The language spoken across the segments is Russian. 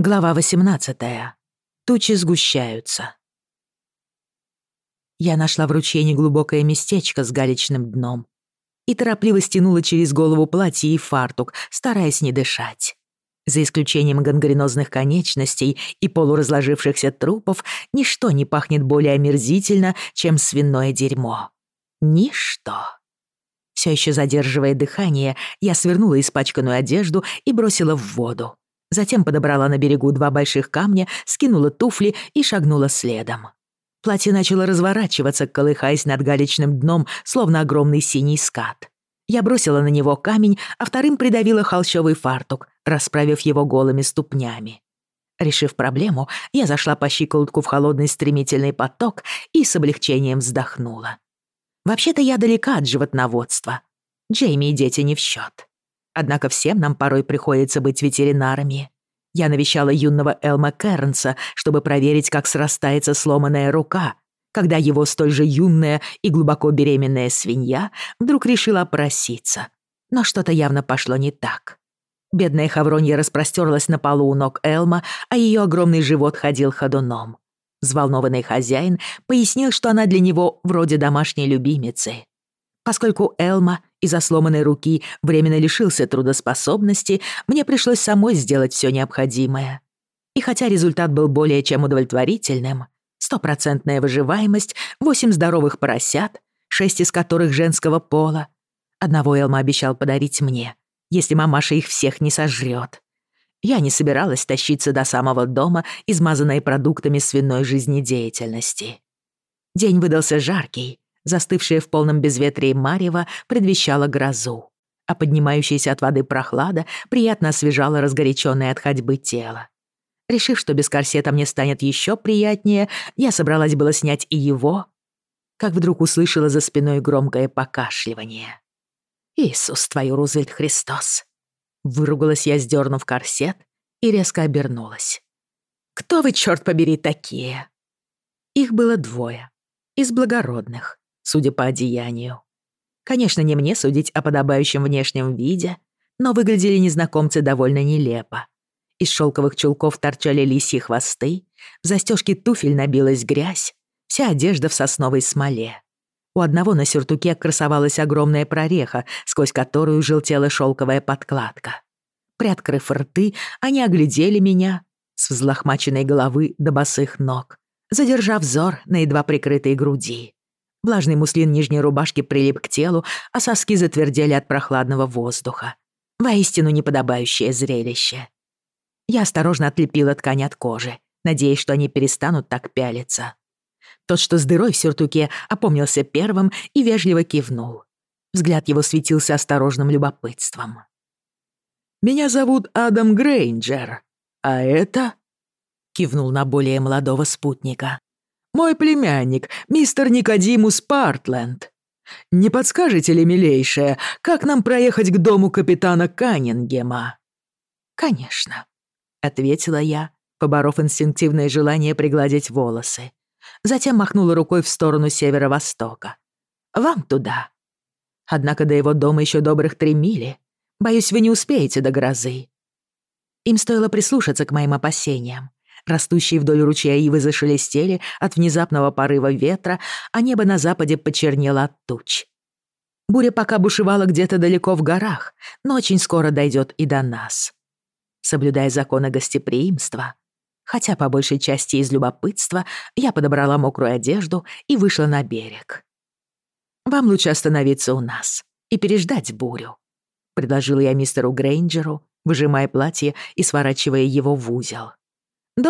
Глава 18. Тучи сгущаются. Я нашла в ручье неглубокое местечко с галечным дном и торопливо стянула через голову платье и фартук, стараясь не дышать. За исключением гангренозных конечностей и полуразложившихся трупов, ничто не пахнет более омерзительно, чем свиное дерьмо. Ничто. Все еще задерживая дыхание, я свернула испачканную одежду и бросила в воду. Затем подобрала на берегу два больших камня, скинула туфли и шагнула следом. Платье начало разворачиваться, колыхаясь над галечным дном, словно огромный синий скат. Я бросила на него камень, а вторым придавила холщовый фартук, расправив его голыми ступнями. Решив проблему, я зашла по щиколотку в холодный стремительный поток и с облегчением вздохнула. Вообще-то я далека от животноводства. Джейми и дети не в счет. Однако всем нам порой приходится быть ветеринарами. Я навещала юного Элма Кернса, чтобы проверить, как срастается сломанная рука, когда его столь же юная и глубоко беременная свинья вдруг решила проситься. Но что-то явно пошло не так. Бедная Хавронья распростерлась на полу у ног Элма, а ее огромный живот ходил ходуном. Взволнованный хозяин пояснил, что она для него вроде домашней любимицы. Поскольку Элма из-за сломанной руки временно лишился трудоспособности, мне пришлось самой сделать все необходимое. И хотя результат был более чем удовлетворительным, стопроцентная выживаемость, восемь здоровых поросят, шесть из которых женского пола, одного Элма обещал подарить мне, если мамаша их всех не сожрет. Я не собиралась тащиться до самого дома, измазанной продуктами свиной жизнедеятельности. День выдался жаркий, Застывшее в полном безветрии марево предвещало грозу, а поднимающаяся от воды прохлада приятно освежала разгоряченное от ходьбы тело. Решив, что без корсета мне станет еще приятнее, я собралась было снять и его, как вдруг услышала за спиной громкое покашливание. «Иисус твою, Рузвельт Христос!» Выругалась я, сдернув корсет, и резко обернулась. «Кто вы, черт побери, такие?» Их было двое, из благородных, Судя по одеянию. Конечно, не мне судить о подобающем внешнем виде, но выглядели незнакомцы довольно нелепо. Из шелковых чулков торчали лисьи хвосты, в застежке туфель набилась грязь, вся одежда в сосновой смоле. У одного на сюртуке красовалась огромная прореха, сквозь которую желтела шелковая подкладка. Приоткрыв рты, они оглядели меня с взлохмаченной головы до босых ног, задержав взор на едва прикрытой груди влажный муслин нижней рубашки прилип к телу, а соски затвердели от прохладного воздуха. Воистину неподобающее зрелище. Я осторожно отлепила ткань от кожи, надеясь, что они перестанут так пялиться. Тот, что с дырой в сюртуке, опомнился первым и вежливо кивнул. Взгляд его светился осторожным любопытством. «Меня зовут Адам Грейнджер, а это...» — кивнул на более молодого спутника. «Мой племянник, мистер Никодимус Партленд. Не подскажете ли, милейшая, как нам проехать к дому капитана Каннингема?» «Конечно», — ответила я, поборов инстинктивное желание пригладить волосы. Затем махнула рукой в сторону северо-востока. «Вам туда». Однако до его дома еще добрых три мили. Боюсь, вы не успеете до грозы. Им стоило прислушаться к моим опасениям. Растущие вдоль ручья ивы зашелестели от внезапного порыва ветра, а небо на западе почернело от туч. Буря пока бушевала где-то далеко в горах, но очень скоро дойдет и до нас. Соблюдая законы гостеприимства, хотя по большей части из любопытства, я подобрала мокрую одежду и вышла на берег. «Вам лучше остановиться у нас и переждать бурю», — предложила я мистеру Грейнджеру, выжимая платье и сворачивая его в узел. Дом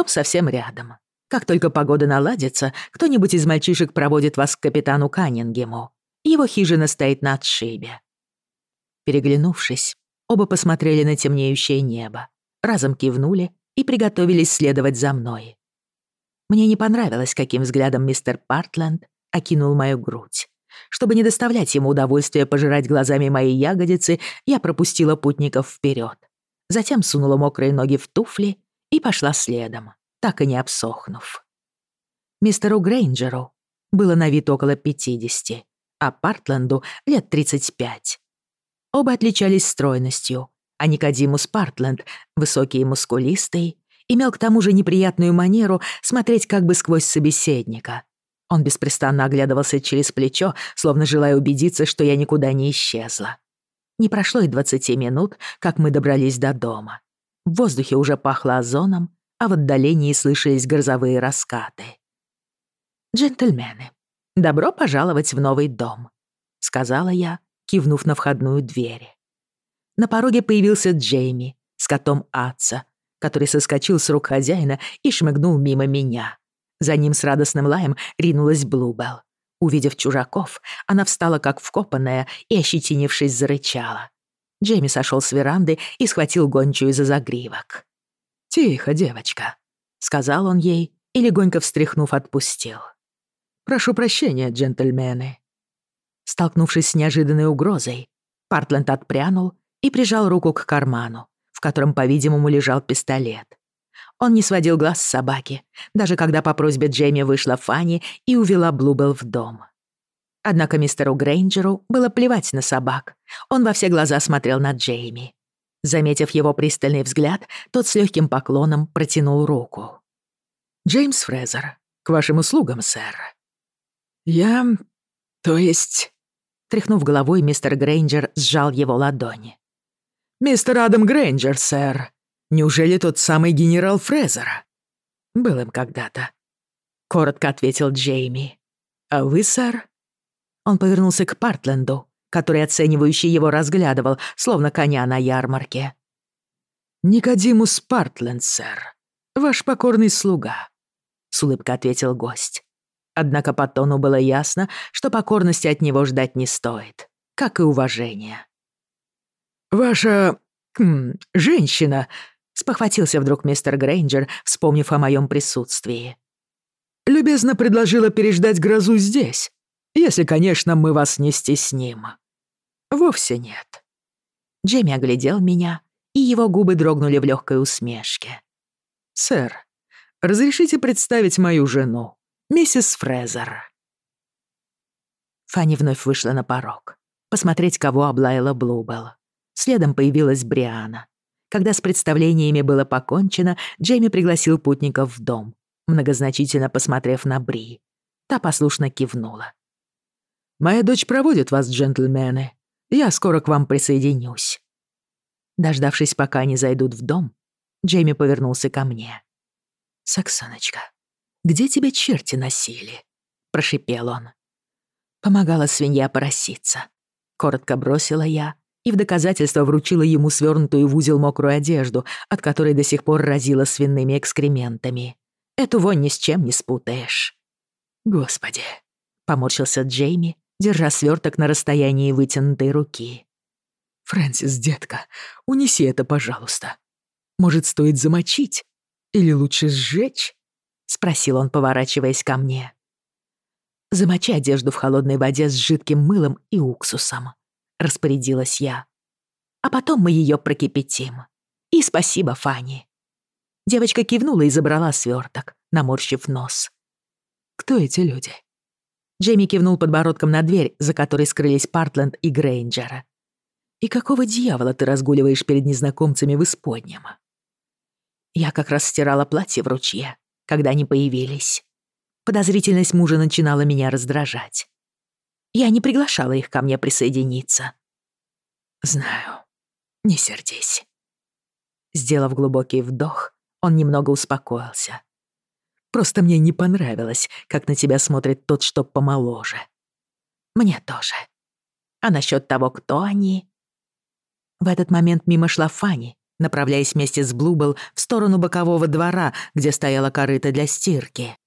совсем рядом. Как только погода наладится, кто-нибудь из мальчишек проводит вас к капитану Каннингему. Его хижина стоит на отшибе». Переглянувшись, оба посмотрели на темнеющее небо, разом кивнули и приготовились следовать за мной. Мне не понравилось, каким взглядом мистер Партленд окинул мою грудь. Чтобы не доставлять ему удовольствия пожирать глазами мои ягодицы, я пропустила путников вперед. Затем сунула мокрые ноги в туфли и пошла следом, так и не обсохнув. Мистеру Грейнджеру было на вид около 50, а Партленду — лет 35. Оба отличались стройностью, а Никодимус Партленд, высокий и мускулистый, имел к тому же неприятную манеру смотреть как бы сквозь собеседника. Он беспрестанно оглядывался через плечо, словно желая убедиться, что я никуда не исчезла. Не прошло и двадцати минут, как мы добрались до дома. В В воздухе уже пахло озоном, а в отдалении слышались грозовые раскаты. «Джентльмены, добро пожаловать в новый дом», — сказала я, кивнув на входную дверь. На пороге появился Джейми с котом Атса, который соскочил с рук хозяина и шмыгнул мимо меня. За ним с радостным лаем ринулась Блубелл. Увидев чужаков, она встала как вкопанная и, ощетинившись, зарычала. Джейми сошел с веранды и схватил гончую за загривок. «Тихо, девочка», — сказал он ей и, легонько встряхнув, отпустил. «Прошу прощения, джентльмены». Столкнувшись с неожиданной угрозой, Партленд отпрянул и прижал руку к карману, в котором, по-видимому, лежал пистолет. Он не сводил глаз с собаки, даже когда по просьбе Джейми вышла Фанни и увела Блубелл в дом. Однако мистеру Грейнджеру было плевать на собак. Он во все глаза смотрел на Джейми. Заметив его пристальный взгляд, тот с легким поклоном протянул руку. «Джеймс Фрезер, к вашим услугам, сэр». «Я... то есть...» Тряхнув головой, мистер Грейнджер сжал его ладони. «Мистер Адам Грейнджер, сэр. Неужели тот самый генерал Фрезера? Был им когда-то. Коротко ответил Джейми. А вы, сэр? Он повернулся к Партленду, который оценивающий его разглядывал, словно коня на ярмарке. «Никодимус Партленд, сэр, ваш покорный слуга», — с улыбкой ответил гость. Однако по тону было ясно, что покорности от него ждать не стоит, как и уважения. «Ваша... Хм, женщина...» — спохватился вдруг мистер Грейнджер, вспомнив о моем присутствии. «Любезно предложила переждать грозу здесь, если, конечно, мы вас не стесним. Вовсе нет. Джемми оглядел меня, и его губы дрогнули в легкой усмешке. «Сэр, разрешите представить мою жену, миссис Фрезер?» Фанни вновь вышла на порог, посмотреть, кого облаяла Блубелл. Следом появилась Бриана. Когда с представлениями было покончено, Джейми пригласил путников в дом, многозначительно посмотрев на Бри. Та послушно кивнула. «Моя дочь проводит вас, джентльмены. Я скоро к вам присоединюсь». Дождавшись, пока они зайдут в дом, Джейми повернулся ко мне. «Саксоночка, где тебя черти носили?» — прошипел он. Помогала свинья пороситься. Коротко бросила я и в доказательство вручила ему свернутую в узел мокрую одежду, от которой до сих пор разила свиными экскрементами. Эту вонь ни с чем не спутаешь. держа сверток на расстоянии вытянутой руки. «Фрэнсис, детка, унеси это, пожалуйста. Может, стоит замочить? Или лучше сжечь?» — спросил он, поворачиваясь ко мне. «Замочи одежду в холодной воде с жидким мылом и уксусом», — распорядилась я. «А потом мы ее прокипятим. И спасибо, Фанни». Девочка кивнула и забрала сверток, наморщив нос. «Кто эти люди?» Джейми кивнул подбородком на дверь, за которой скрылись Партленд и Грейнджера. «И какого дьявола ты разгуливаешь перед незнакомцами в исподнем?» Я как раз стирала платье в ручье, когда они появились. Подозрительность мужа начинала меня раздражать. Я не приглашала их ко мне присоединиться. Знаю. Не сердись. Сделав глубокий вдох, он немного успокоился. Просто мне не понравилось, как на тебя смотрит тот, что помоложе. Мне тоже. А насчет того, кто они? В этот момент мимо шла Фанни, направляясь вместе с Блубл в сторону бокового двора, где стояла корыта для стирки.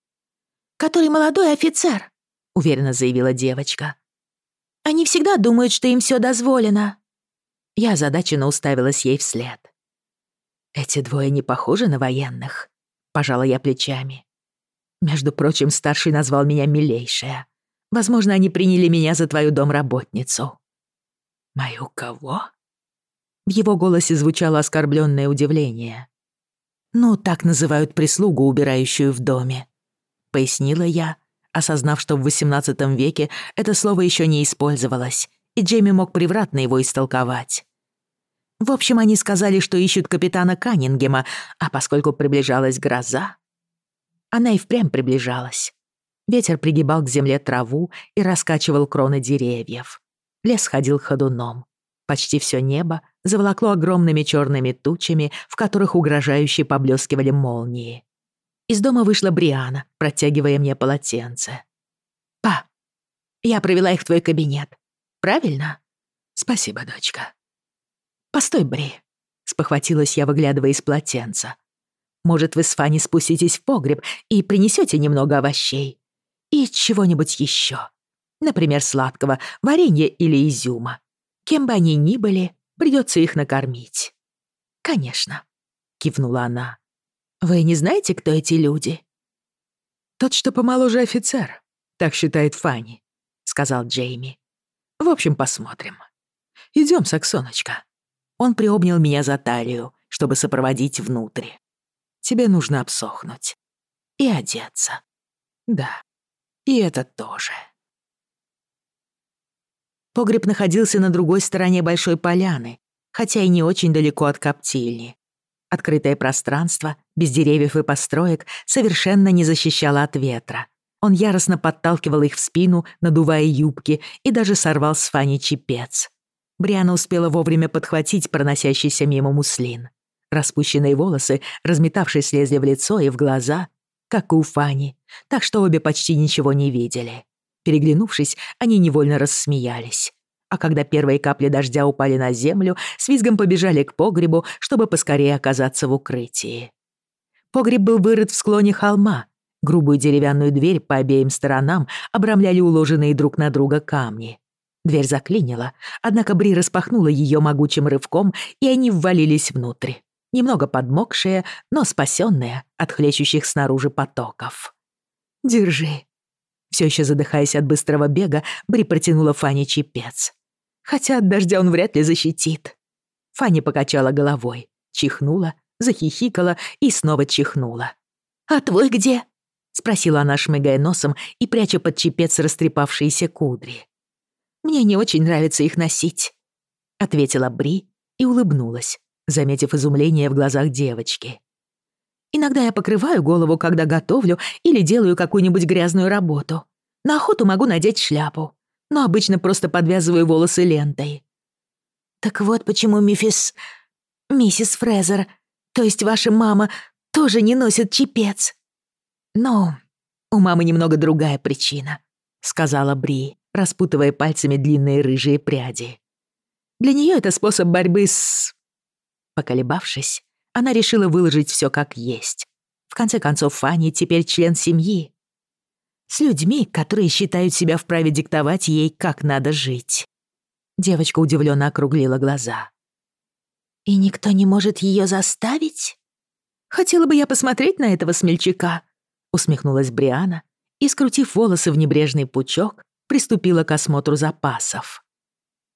«Который молодой офицер», — уверенно заявила девочка. «Они всегда думают, что им все дозволено». Я озадаченно уставилась ей вслед. «Эти двое не похожи на военных», — пожала я плечами. Между прочим, старший назвал меня милейшая. Возможно, они приняли меня за твою домработницу». «Мою кого?» В его голосе звучало оскорбленное удивление. «Ну, так называют прислугу, убирающую в доме», — пояснила я, осознав, что в XVIII веке это слово еще не использовалось, и Джейми мог превратно его истолковать. В общем, они сказали, что ищут капитана Каннингема, а поскольку приближалась гроза... Она и впрямь приближалась. Ветер пригибал к земле траву и раскачивал кроны деревьев. Лес ходил ходуном. Почти все небо заволокло огромными черными тучами, в которых угрожающе поблескивали молнии. Из дома вышла Бриана, протягивая мне полотенце. «Па, я провела их в твой кабинет. Правильно?» «Спасибо, дочка». «Постой, Бри», — спохватилась я, выглядывая из полотенца. Может, вы с Фанни спуститесь в погреб и принесете немного овощей. И чего-нибудь еще. Например, сладкого, варенья или изюма. Кем бы они ни были, придется их накормить. Конечно, кивнула она. Вы не знаете, кто эти люди? Тот, что помоложе офицер, так считает Фанни, сказал Джейми. В общем, посмотрим. Идем, Саксоночка. Он приобнял меня за талию, чтобы сопроводить внутрь тебе нужно обсохнуть. И одеться. Да, и это тоже. Погреб находился на другой стороне большой поляны, хотя и не очень далеко от коптильни. Открытое пространство, без деревьев и построек, совершенно не защищало от ветра. Он яростно подталкивал их в спину, надувая юбки, и даже сорвал с Фани чепец. Бриана успела вовремя подхватить проносящийся мимо муслин распущенные волосы, разметавшие лезвие в лицо и в глаза, как у Фани, так что обе почти ничего не видели. Переглянувшись, они невольно рассмеялись. А когда первые капли дождя упали на землю, с визгом побежали к погребу, чтобы поскорее оказаться в укрытии. Погреб был вырыт в склоне холма. Грубую деревянную дверь по обеим сторонам обрамляли уложенные друг на друга камни. Дверь заклинила, однако Бри распахнула ее могучим рывком, и они ввалились внутрь немного подмокшее, но спасённое от хлещущих снаружи потоков. «Держи». Всё ещё задыхаясь от быстрого бега, Бри протянула Фанни чепец. «Хотя от дождя он вряд ли защитит». Фанни покачала головой, чихнула, захихикала и снова чихнула. «А твой где?» — спросила она, шмыгая носом и пряча под чепец растрепавшиеся кудри. «Мне не очень нравится их носить», — ответила Бри и улыбнулась, заметив изумление в глазах девочки. «Иногда я покрываю голову, когда готовлю или делаю какую-нибудь грязную работу. На охоту могу надеть шляпу, но обычно просто подвязываю волосы лентой». «Так вот почему мифис... миссис Фрезер, то есть ваша мама, тоже не носит чепец». «Ну, у мамы немного другая причина», — сказала Бри распутывая пальцами длинные рыжие пряди. Для нее это способ борьбы с... Поколебавшись, она решила выложить все как есть. В конце концов, Фанни теперь член семьи. С людьми, которые считают себя вправе диктовать ей, как надо жить. Девочка удивленно округлила глаза. «И никто не может ее заставить?» «Хотела бы я посмотреть на этого смельчака», — усмехнулась Бриана и, скрутив волосы в небрежный пучок, приступила к осмотру запасов.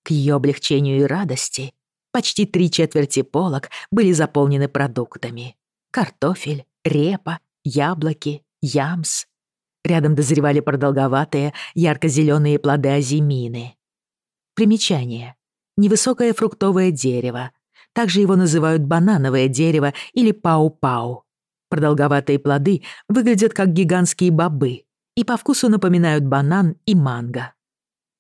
К ее облегчению и радости почти три четверти полок были заполнены продуктами. Картофель, репа, яблоки, ямс. Рядом дозревали продолговатые, ярко-зеленые плоды азимины. Примечание. Невысокое фруктовое дерево. Также его называют банановое дерево или пау-пау. Продолговатые плоды выглядят как гигантские бобы и по вкусу напоминают банан и манго.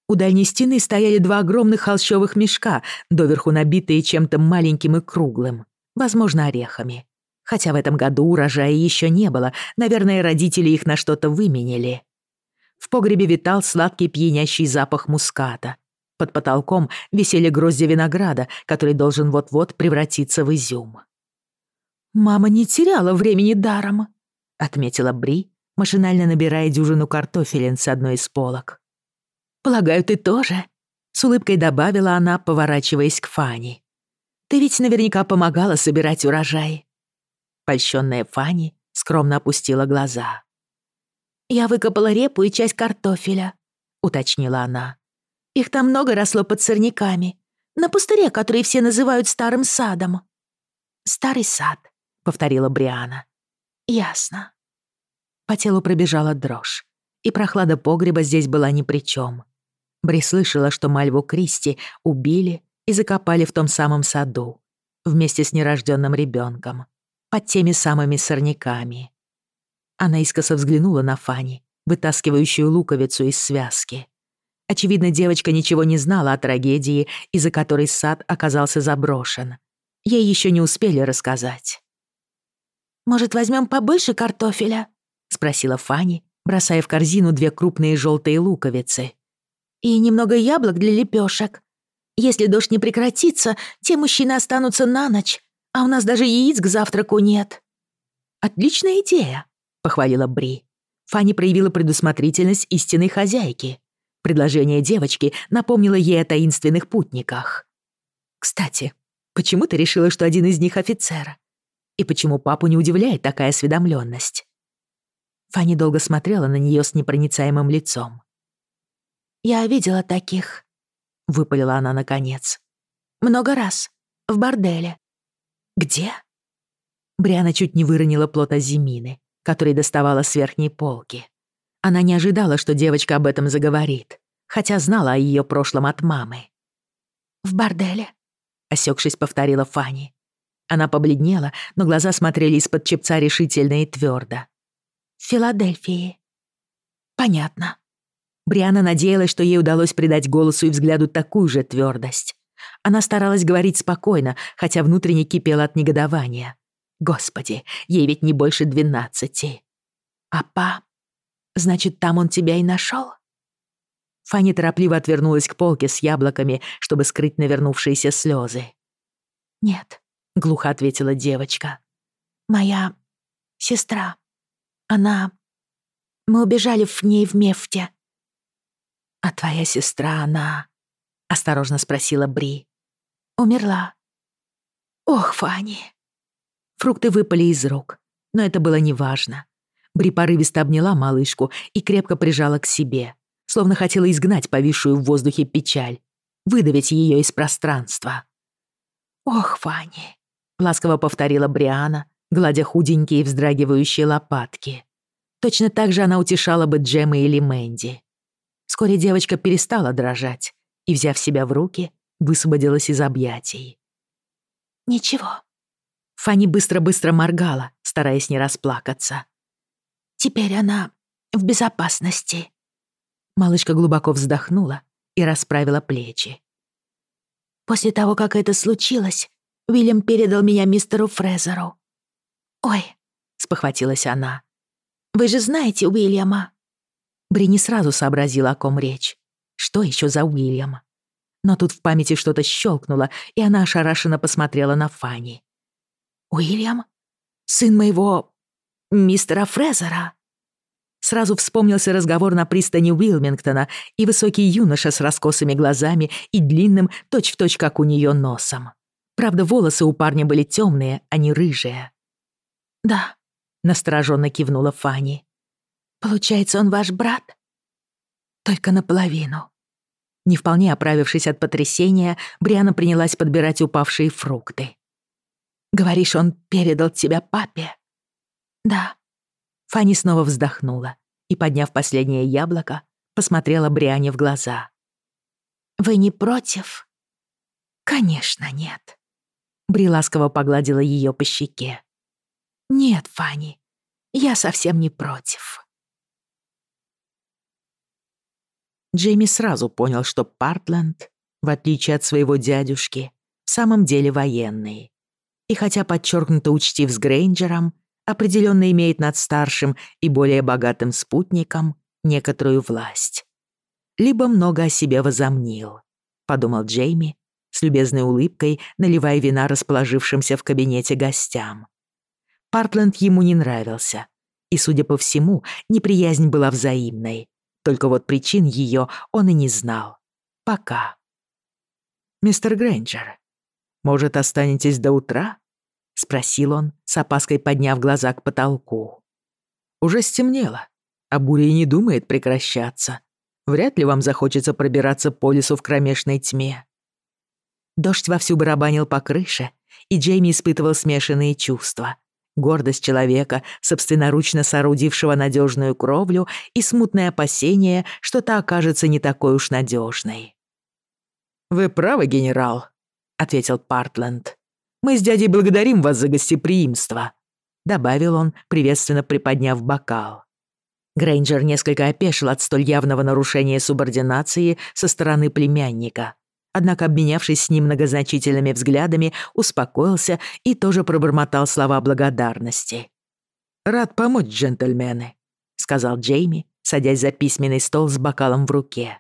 У дальней стены стояли два огромных холщовых мешка, доверху набитые чем-то маленьким и круглым, возможно, орехами. Хотя в этом году урожая еще не было, наверное, родители их на что-то выменили. В погребе витал сладкий пьянящий запах муската. Под потолком висели грозди винограда, который должен вот-вот превратиться в изюм. «Мама не теряла времени даром», — отметила Бри, машинально набирая дюжину картофелин с одной из полок. «Полагаю, ты тоже?» — с улыбкой добавила она, поворачиваясь к Фани. «Ты ведь наверняка помогала собирать урожай». Польщённая Фани скромно опустила глаза. «Я выкопала репу и часть картофеля», — уточнила она. «Их там много росло под сорняками, на пустыре, который все называют старым садом». «Старый сад», — повторила Бриана. «Ясно». По телу пробежала дрожь, и прохлада погреба здесь была ни при чем. Бри слышала, что Мальву Кристи убили и закопали в том самом саду, вместе с нерожденным ребенком, под теми самыми сорняками. Она искоса взглянула на Фани, вытаскивающую луковицу из связки. Очевидно, девочка ничего не знала о трагедии, из-за которой сад оказался заброшен. Ей еще не успели рассказать. «Может, возьмем побольше картофеля?» — спросила Фани, бросая в корзину две крупные желтые луковицы. «И немного яблок для лепешек. Если дождь не прекратится, те мужчины останутся на ночь, а у нас даже яиц к завтраку нет». «Отличная идея», — похвалила Бри. Фанни проявила предусмотрительность истинной хозяйки. Предложение девочки напомнило ей о таинственных путниках. «Кстати, почему ты решила, что один из них офицер? И почему папу не удивляет такая осведомленность? Фанни долго смотрела на нее с непроницаемым лицом. «Я видела таких», — выпалила она наконец. «Много раз. В борделе». «Где?» Бриана чуть не выронила плод Азимины, который доставала с верхней полки. Она не ожидала, что девочка об этом заговорит, хотя знала о ее прошлом от мамы. «В борделе», — осекшись, повторила Фанни. Она побледнела, но глаза смотрели из-под чепца решительно и твердо. «В Филадельфии». «Понятно». Бриана надеялась, что ей удалось придать голосу и взгляду такую же твердость. Она старалась говорить спокойно, хотя внутренне кипела от негодования. Господи, ей ведь не больше двенадцати. А па? Значит, там он тебя и нашел? Фанни торопливо отвернулась к полке с яблоками, чтобы скрыть навернувшиеся слезы. «Нет», — глухо ответила девочка. «Моя сестра. Она... Мы убежали в ней в Мефте». «А твоя сестра, она...» — осторожно спросила Бри. «Умерла». «Ох, Фанни». Фрукты выпали из рук, но это было неважно. Бри порывисто обняла малышку и крепко прижала к себе, словно хотела изгнать повисшую в воздухе печаль, выдавить ее из пространства. «Ох, Фанни», — ласково повторила Бриана, гладя худенькие вздрагивающие лопатки. Точно так же она утешала бы Джема или Мэнди. Вскоре девочка перестала дрожать и, взяв себя в руки, высвободилась из объятий. «Ничего». Фанни быстро-быстро моргала, стараясь не расплакаться. Теперь она в безопасности». Малышка глубоко вздохнула и расправила плечи. «После того, как это случилось, Уильям передал меня мистеру Фрезеру». «Ой», — спохватилась она, — «вы же знаете Уильяма». Бри не сразу сообразила, о ком речь. Что еще за Уильям? Но тут в памяти что-то щелкнуло, и она ошарашенно посмотрела на Фанни. «Уильям? Сын моего мистера Фрезера?» Сразу вспомнился разговор на пристани Уилмингтона и высокий юноша с раскосыми глазами и длинным, точь-в-точь, точь, как у нее, носом. Правда, волосы у парня были темные, а не рыжие. «Да», — настороженно кивнула Фанни. «Получается, он ваш брат?» «Только наполовину». Не вполне оправившись от потрясения, Бриана принялась подбирать упавшие фрукты. «Говоришь, он передал тебя папе?» «Да». Фанни снова вздохнула и, подняв последнее яблоко, посмотрела Бриане в глаза. «Вы не против?» «Конечно, нет». Бри ласково погладила ее по щеке. «Нет, Фанни, я совсем не против». Джейми сразу понял, что Партленд, в отличие от своего дядюшки, в самом деле военный. И хотя подчеркнуто учтив с Грейнджером, определенно имеет над старшим и более богатым спутником некоторую власть. Либо много о себе возомнил, подумал Джейми, с любезной улыбкой наливая вина расположившимся в кабинете гостям. Партланд ему не нравился. И, судя по всему, неприязнь была взаимной. Только вот причин ее он и не знал. Пока. «Мистер Грэнджер, может, останетесь до утра?» — спросил он, с опаской подняв глаза к потолку. «Уже стемнело, а буря не думает прекращаться. Вряд ли вам захочется пробираться по лесу в кромешной тьме». Дождь вовсю барабанил по крыше, и Джейми испытывал смешанные чувства — гордость человека, собственноручно соорудившего надежную кровлю, и смутное опасение, что та окажется не такой уж надежной. «Вы правы, генерал», — ответил Партленд. «Мы с дядей благодарим вас за гостеприимство», — добавил он, приветственно приподняв бокал. Грейнджер несколько опешил от столь явного нарушения субординации со стороны племянника — Однако, обменявшись с ним многозначительными взглядами, успокоился и тоже пробормотал слова благодарности. «Рад помочь, джентльмены», — сказал Джейми, садясь за письменный стол с бокалом в руке.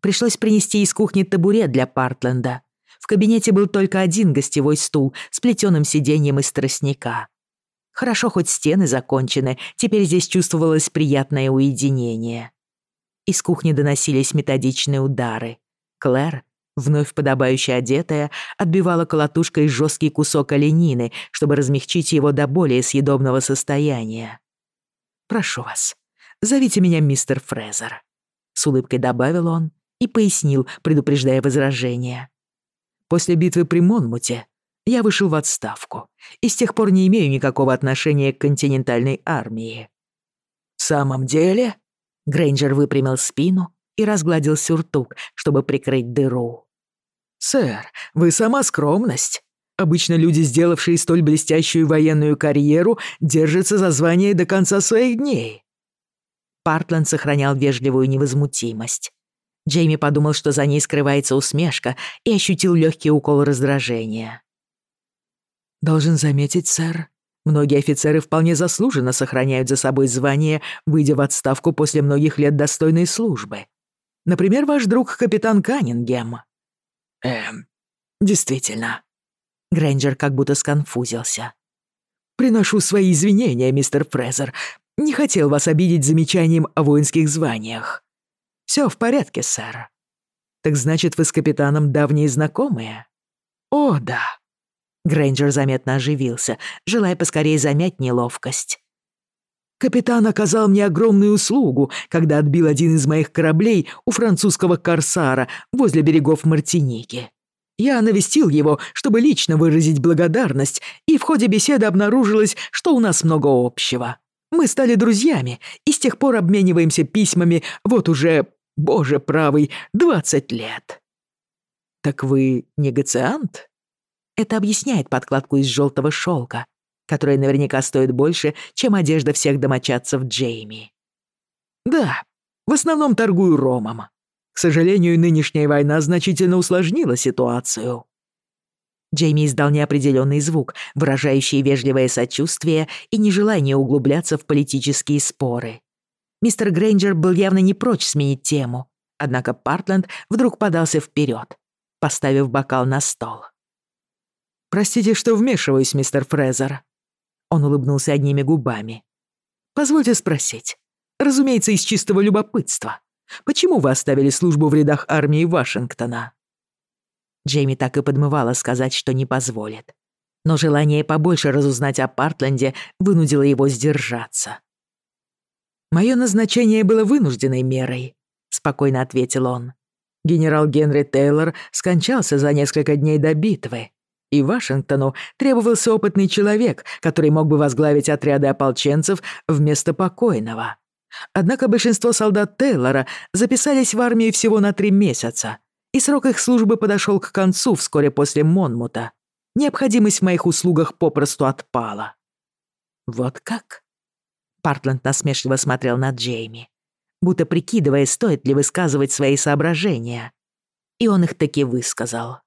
Пришлось принести из кухни табурет для Партленда. В кабинете был только один гостевой стул с плетеным сиденьем из тростника. Хорошо, хоть стены закончены, теперь здесь чувствовалось приятное уединение. Из кухни доносились методичные удары. Клэр Вновь подобающе одетая, отбивала колотушкой жесткий кусок оленины, чтобы размягчить его до более съедобного состояния. «Прошу вас, зовите меня мистер Фрезер», — с улыбкой добавил он и пояснил, предупреждая возражение. «После битвы при Монмуте я вышел в отставку и с тех пор не имею никакого отношения к континентальной армии». «В самом деле?» — Грейнджер выпрямил спину и разгладил сюртук, чтобы прикрыть дыру. «Сэр, вы сама скромность. Обычно люди, сделавшие столь блестящую военную карьеру, держатся за звание до конца своих дней». Партленд сохранял вежливую невозмутимость. Джейми подумал, что за ней скрывается усмешка, и ощутил легкий укол раздражения. «Должен заметить, сэр, многие офицеры вполне заслуженно сохраняют за собой звание, выйдя в отставку после многих лет достойной службы. Например, ваш друг капитан Каннингем». «Эм, действительно». Грэнджер как будто сконфузился. «Приношу свои извинения, мистер Фрезер. Не хотел вас обидеть замечанием о воинских званиях». Все в порядке, сэр». «Так значит, вы с капитаном давние знакомые?» «О, да». Грэнджер заметно оживился, желая поскорее замять неловкость. Капитан оказал мне огромную услугу, когда отбил один из моих кораблей у французского корсара возле берегов Мартиники. Я навестил его, чтобы лично выразить благодарность, и в ходе беседы обнаружилось, что у нас много общего. Мы стали друзьями и с тех пор обмениваемся письмами вот уже, боже правый, двадцать лет. «Так вы негациант?» Это объясняет подкладку из желтого шелка, которая наверняка стоит больше, чем одежда всех домочадцев Джейми. «Да, в основном торгую ромом. К сожалению, нынешняя война значительно усложнила ситуацию». Джейми издал неопределенный звук, выражающий вежливое сочувствие и нежелание углубляться в политические споры. Мистер Грейнджер был явно не прочь сменить тему, однако Партленд вдруг подался вперед, поставив бокал на стол. «Простите, что вмешиваюсь, мистер Фрезер», он улыбнулся одними губами. «Позвольте спросить. Разумеется, из чистого любопытства. Почему вы оставили службу в рядах армии Вашингтона?» Джейми так и подмывала сказать, что не позволит. Но желание побольше разузнать о Партленде вынудило его сдержаться. «Мое назначение было вынужденной мерой», — спокойно ответил он. «Генерал Генри Тейлор скончался за несколько дней до битвы и Вашингтону требовался опытный человек, который мог бы возглавить отряды ополченцев вместо покойного. Однако большинство солдат Тейлора записались в армию всего на три месяца, и срок их службы подошел к концу вскоре после Монмута. Необходимость в моих услугах попросту отпала. «Вот как?» Партленд насмешливо смотрел на Джейми, будто прикидывая, стоит ли высказывать свои соображения. И он их таки высказал.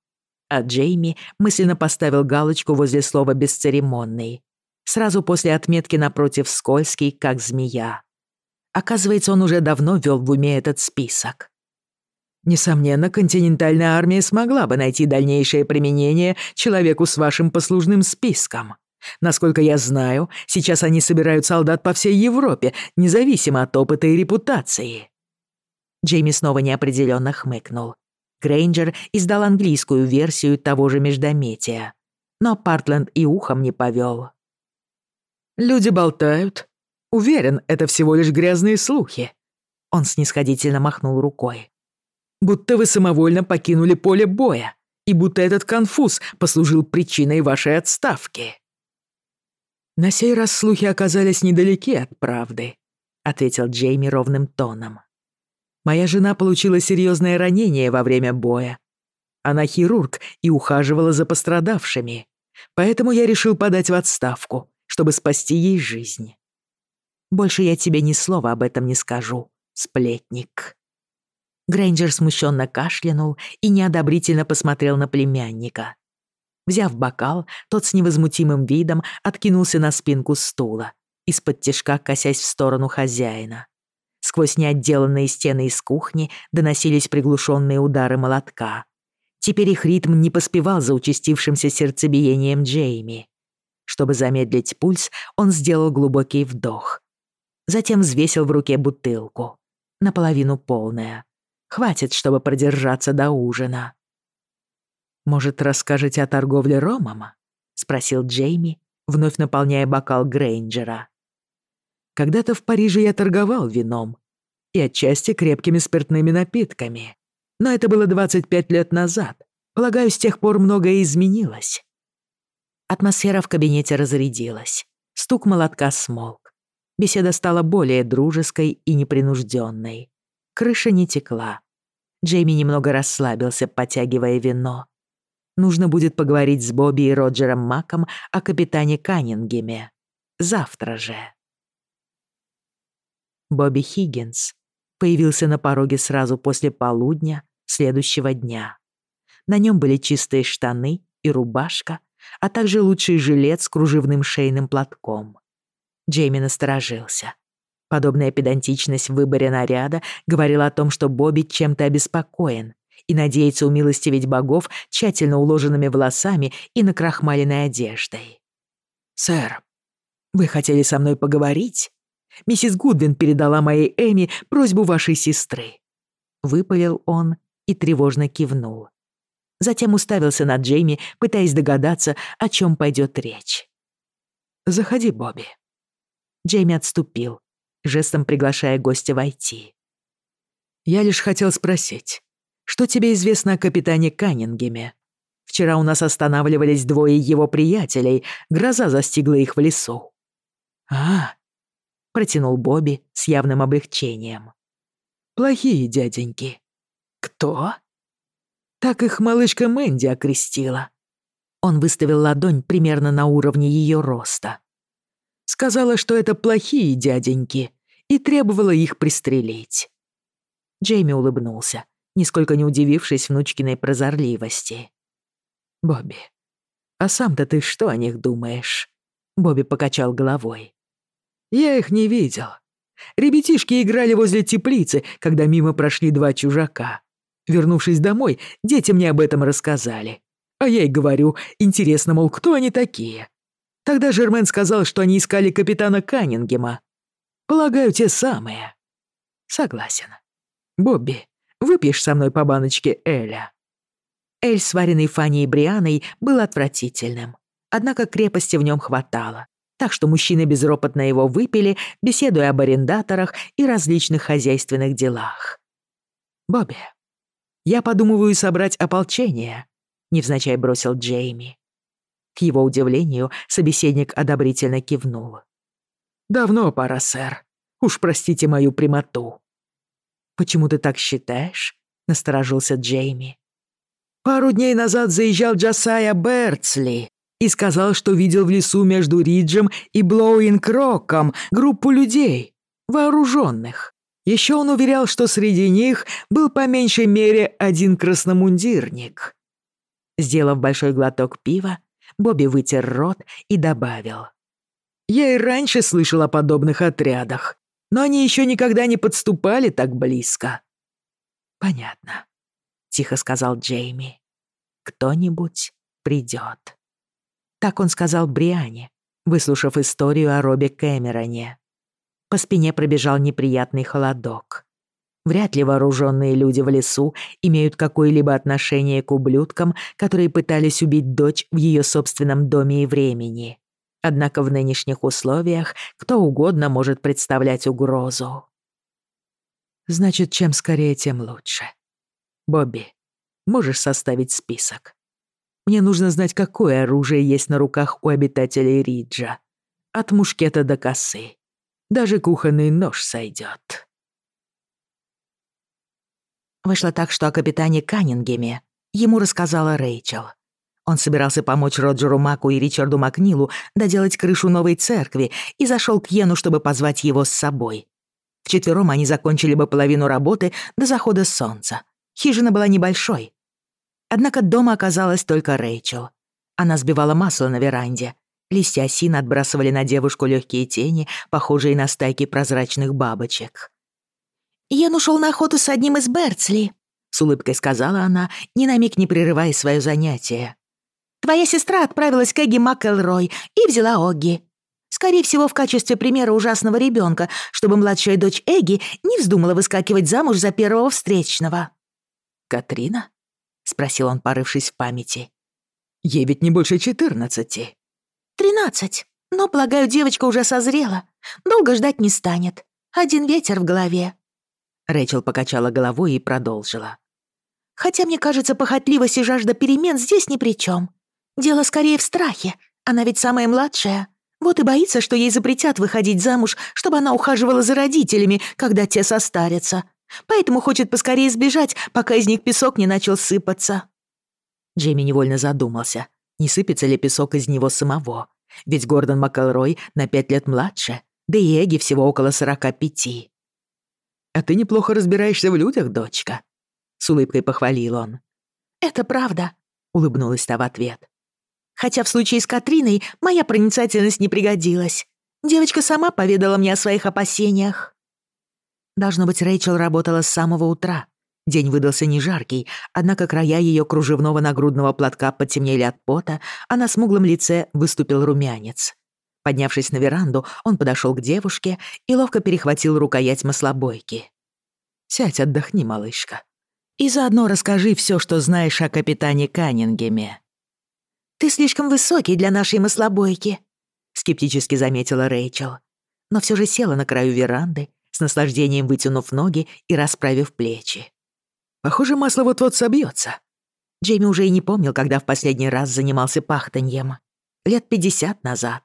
Джейми мысленно поставил галочку возле слова «бесцеремонный». Сразу после отметки напротив «скользкий, как змея». Оказывается, он уже давно вел в уме этот список. Несомненно, континентальная армия смогла бы найти дальнейшее применение человеку с вашим послужным списком. Насколько я знаю, сейчас они собирают солдат по всей Европе, независимо от опыта и репутации. Джейми снова неопределенно хмыкнул. Грейнджер издал английскую версию того же междометия. Но Партленд и ухом не повел. «Люди болтают. Уверен, это всего лишь грязные слухи». Он снисходительно махнул рукой. «Будто вы самовольно покинули поле боя, и будто этот конфуз послужил причиной вашей отставки». «На сей раз слухи оказались недалеки от правды», — ответил Джейми ровным тоном. Моя жена получила серьезное ранение во время боя. Она хирург и ухаживала за пострадавшими. Поэтому я решил подать в отставку, чтобы спасти ей жизнь. Больше я тебе ни слова об этом не скажу, сплетник». Грейнджер смущенно кашлянул и неодобрительно посмотрел на племянника. Взяв бокал, тот с невозмутимым видом откинулся на спинку стула, из-под тишка косясь в сторону хозяина. Сквозь неотделанные стены из кухни доносились приглушенные удары молотка. Теперь их ритм не поспевал за участившимся сердцебиением Джейми. Чтобы замедлить пульс, он сделал глубокий вдох. Затем взвесил в руке бутылку. Наполовину полная. Хватит, чтобы продержаться до ужина. «Может, расскажете о торговле ромом?» — спросил Джейми, вновь наполняя бокал Грейнджера когда то в Париже я торговал вином и отчасти крепкими спиртными напитками. Но это было 25 лет назад. Полагаю, с тех пор многое изменилось. Атмосфера в кабинете разрядилась. Стук молотка смолк. Беседа стала более дружеской и непринужденной. Крыша не текла. Джейми немного расслабился, потягивая вино. Нужно будет поговорить с Бобби и Роджером Маком о капитане Каннингеме. Завтра же. Бобби Хиггинс появился на пороге сразу после полудня следующего дня. На нем были чистые штаны и рубашка, а также лучший жилет с кружевным шейным платком. Джейми насторожился. Подобная педантичность в выборе наряда говорила о том, что Бобби чем-то обеспокоен и надеется умилостивить богов тщательно уложенными волосами и накрахмаленной одеждой. «Сэр, вы хотели со мной поговорить?» Миссис Гудвин передала моей Эми просьбу вашей сестры». Выпалил он и тревожно кивнул. Затем уставился на Джейми, пытаясь догадаться, о чем пойдет речь. «Заходи, Бобби». Джейми отступил, жестом приглашая гостя войти. «Я лишь хотел спросить, что тебе известно о капитане Каннингеме? Вчера у нас останавливались двое его приятелей, гроза застигла их в лесу». «А, протянул Бобби с явным облегчением. «Плохие дяденьки». «Кто?» «Так их малышка Мэнди окрестила». Он выставил ладонь примерно на уровне ее роста. Сказала, что это плохие дяденьки, и требовала их пристрелить. Джейми улыбнулся, нисколько не удивившись внучкиной прозорливости. «Бобби, а сам-то ты что о них думаешь?» Бобби покачал головой. Я их не видел. Ребятишки играли возле теплицы, когда мимо прошли два чужака. Вернувшись домой, дети мне об этом рассказали. А я и говорю, интересно, мол, кто они такие? Тогда Жермен сказал, что они искали капитана Каннингема. Полагаю, те самые. Согласен. Бобби, выпьешь со мной по баночке Эля? Эль, сваренный Фанни и Брианой, был отвратительным. Однако крепости в нем хватало так что мужчины безропотно его выпили, беседуя об арендаторах и различных хозяйственных делах. «Бобби, я подумываю собрать ополчение», — невзначай бросил Джейми. К его удивлению, собеседник одобрительно кивнул. «Давно пора, сэр. Уж простите мою прямоту». «Почему ты так считаешь?» — насторожился Джейми. «Пару дней назад заезжал Джасая Берцли и сказал, что видел в лесу между Риджем и Блоуинг-Роком группу людей, вооруженных. Еще он уверял, что среди них был по меньшей мере один красномундирник. Сделав большой глоток пива, Бобби вытер рот и добавил. «Я и раньше слышал о подобных отрядах, но они еще никогда не подступали так близко». «Понятно», — тихо сказал Джейми. «Кто-нибудь придет». Так он сказал Бриане, выслушав историю о Робе Кэмероне. По спине пробежал неприятный холодок. Вряд ли вооруженные люди в лесу имеют какое-либо отношение к ублюдкам, которые пытались убить дочь в ее собственном доме и времени. Однако в нынешних условиях кто угодно может представлять угрозу. Значит, чем скорее, тем лучше. Бобби, можешь составить список? Мне нужно знать, какое оружие есть на руках у обитателей Риджа. От мушкета до косы. Даже кухонный нож сойдет. Вышло так, что о капитане Каннингеме ему рассказала Рэйчел. Он собирался помочь Роджеру Маку и Ричарду Макнилу доделать крышу новой церкви и зашел к Йену, чтобы позвать его с собой. Вчетвером они закончили бы половину работы до захода солнца. Хижина была небольшой, Однако дома оказалась только Рэйчел. Она сбивала масло на веранде. Листья осин отбрасывали на девушку легкие тени, похожие на стайки прозрачных бабочек. «Йен ушел на охоту с одним из Берцли», — с улыбкой сказала она, ни на миг не прерывая свое занятие. «Твоя сестра отправилась к Эгги МакЭлрой и взяла Огги. Скорее всего, в качестве примера ужасного ребенка, чтобы младшая дочь Эгги не вздумала выскакивать замуж за первого встречного». «Катрина?» спросил он, порывшись в памяти. «Ей ведь не больше четырнадцати». «Тринадцать. Но, полагаю, девочка уже созрела. Долго ждать не станет. Один ветер в голове». Рэйчел покачала головой и продолжила. «Хотя, мне кажется, похотливость и жажда перемен здесь ни при чем. Дело скорее в страхе. Она ведь самая младшая. Вот и боится, что ей запретят выходить замуж, чтобы она ухаживала за родителями, когда те состарятся поэтому хочет поскорее сбежать, пока из них песок не начал сыпаться». Джейми невольно задумался, не сыпется ли песок из него самого. Ведь Гордон МакЭлрой на пять лет младше, да и Эгги всего около сорока пяти. «А ты неплохо разбираешься в людях, дочка», — с улыбкой похвалил он. «Это правда», — улыбнулась та в ответ. «Хотя в случае с Катриной моя проницательность не пригодилась. Девочка сама поведала мне о своих опасениях» должно быть, Рэйчел работала с самого утра. День выдался не жаркий, однако края ее кружевного нагрудного платка потемнели от пота, а на смуглом лице выступил румянец. Поднявшись на веранду, он подошел к девушке и ловко перехватил рукоять маслобойки. «Сядь, отдохни, малышка. И заодно расскажи все, что знаешь о капитане Каннингеме». «Ты слишком высокий для нашей маслобойки», — скептически заметила Рэйчел. Но все же села на краю веранды с наслаждением вытянув ноги и расправив плечи. «Похоже, масло вот-вот собьется». Джейми уже и не помнил, когда в последний раз занимался пахтаньем. Лет пятьдесят назад.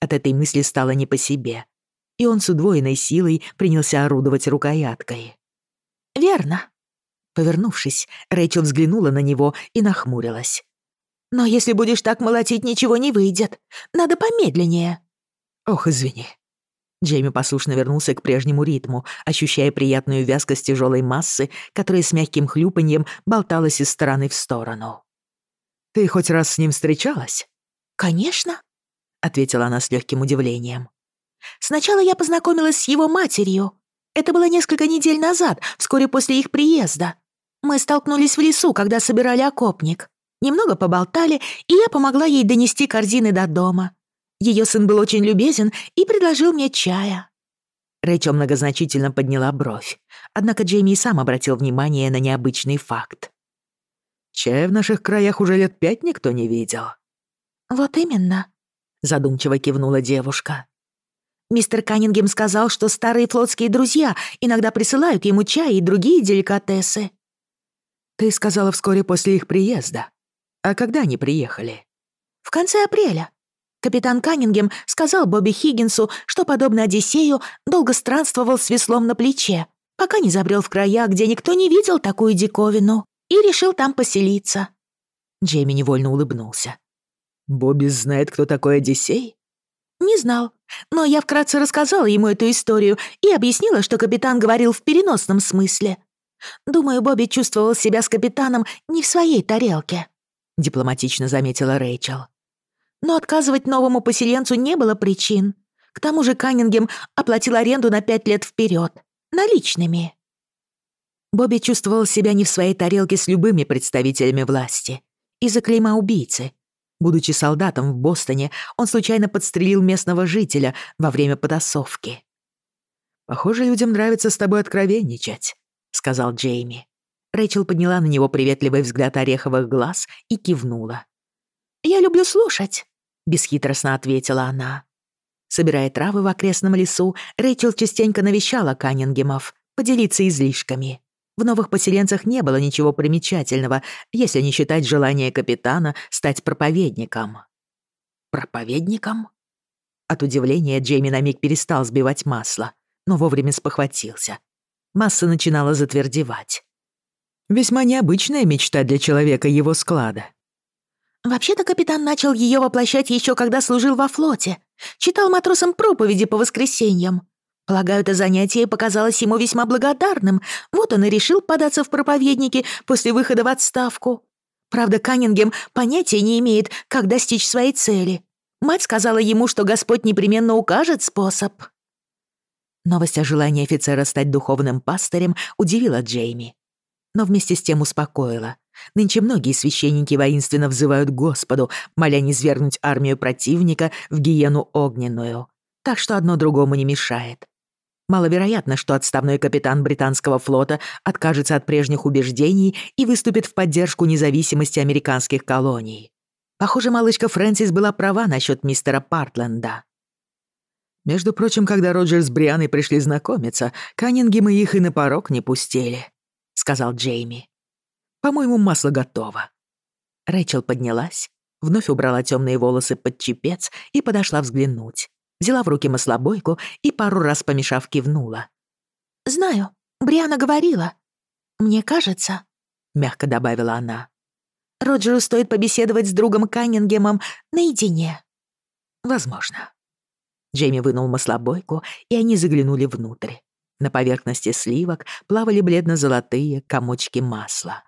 От этой мысли стало не по себе. И он с удвоенной силой принялся орудовать рукояткой. «Верно». Повернувшись, Рэйчел взглянула на него и нахмурилась. «Но если будешь так молотить, ничего не выйдет. Надо помедленнее». «Ох, извини», Джейми послушно вернулся к прежнему ритму, ощущая приятную вязкость тяжелой массы, которая с мягким хлюпаньем болталась из стороны в сторону. «Ты хоть раз с ним встречалась?» «Конечно», — ответила она с легким удивлением. «Сначала я познакомилась с его матерью. Это было несколько недель назад, вскоре после их приезда. Мы столкнулись в лесу, когда собирали окопник. Немного поболтали, и я помогла ей донести корзины до дома. Ее сын был очень любезен и предложил мне чая. Рэйчел многозначительно подняла бровь. Однако Джейми и сам обратил внимание на необычный факт. «Чая в наших краях уже лет пять никто не видел». «Вот именно», — задумчиво кивнула девушка. Мистер Каннингем сказал, что старые флотские друзья иногда присылают ему чай и другие деликатесы. «Ты сказала вскоре после их приезда», «А когда они приехали?» «В конце апреля. Капитан Каннингем сказал Бобби Хиггинсу, что, подобно Одиссею, долго странствовал с веслом на плече, пока не забрел в края, где никто не видел такую диковину, и решил там поселиться». Джейми невольно улыбнулся. «Бобби знает, кто такой Одиссей?» «Не знал, но я вкратце рассказала ему эту историю и объяснила, что капитан говорил в переносном смысле. Думаю, Бобби чувствовал себя с капитаном не в своей тарелке». — дипломатично заметила Рэйчел. Но отказывать новому поселенцу не было причин. К тому же Каннингем оплатил аренду на пять лет вперед, наличными. Бобби чувствовал себя не в своей тарелке с любыми представителями власти. Из-за клейма убийцы. Будучи солдатом в Бостоне, он случайно подстрелил местного жителя во время потасовки. «Похоже, людям нравится с тобой откровенничать», — сказал Джейми. Рэйчел подняла на него приветливый взгляд ореховых глаз и кивнула. «Я люблю слушать», — бесхитростно ответила она. Собирая травы в окрестном лесу, Рэйчел частенько навещала Каннингемов, поделиться излишками. В новых поселенцах не было ничего примечательного, если не считать желания капитана стать проповедником. Проповедником? От удивления Джейми на миг перестал сбивать масло, но вовремя спохватился. Масса начинала затвердевать. Весьма необычная мечта для человека его склада. Вообще-то капитан начал ее воплощать еще когда служил во флоте. Читал матросам проповеди по воскресеньям. Полагаю, это занятие показалось ему весьма благодарным. Вот он и решил податься в проповедники после выхода в отставку. Правда, Каннингем понятия не имеет, как достичь своей цели. Мать сказала ему, что Господь непременно укажет способ. Новость о желании офицера стать духовным пастырем удивила Джейми. Но вместе с тем успокоила. Нынче многие священники воинственно взывают Господу, моля не свергнуть армию противника в гиену огненную. Так что одно другому не мешает. Маловероятно, что отставной капитан британского флота откажется от прежних убеждений и выступит в поддержку независимости американских колоний. Похоже, малышка Фрэнсис была права насчет мистера Партленда. Между прочим, когда Роджер с Брианой пришли знакомиться, каннинги мы их и на порог не пустили, — сказал Джейми. По-моему, масло готово». Рэйчел поднялась, вновь убрала темные волосы под чепец и подошла взглянуть. Взяла в руки маслобойку и пару раз помешав кивнула. «Знаю, Бриана говорила. Мне кажется», — мягко добавила она. «Роджеру стоит побеседовать с другом Каннингемом наедине». «Возможно». Джейми вынул маслобойку, и они заглянули внутрь. На поверхности сливок плавали бледно-золотые комочки масла.